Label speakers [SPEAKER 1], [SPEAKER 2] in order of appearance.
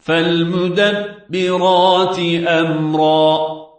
[SPEAKER 1] فالمدبرات أمرا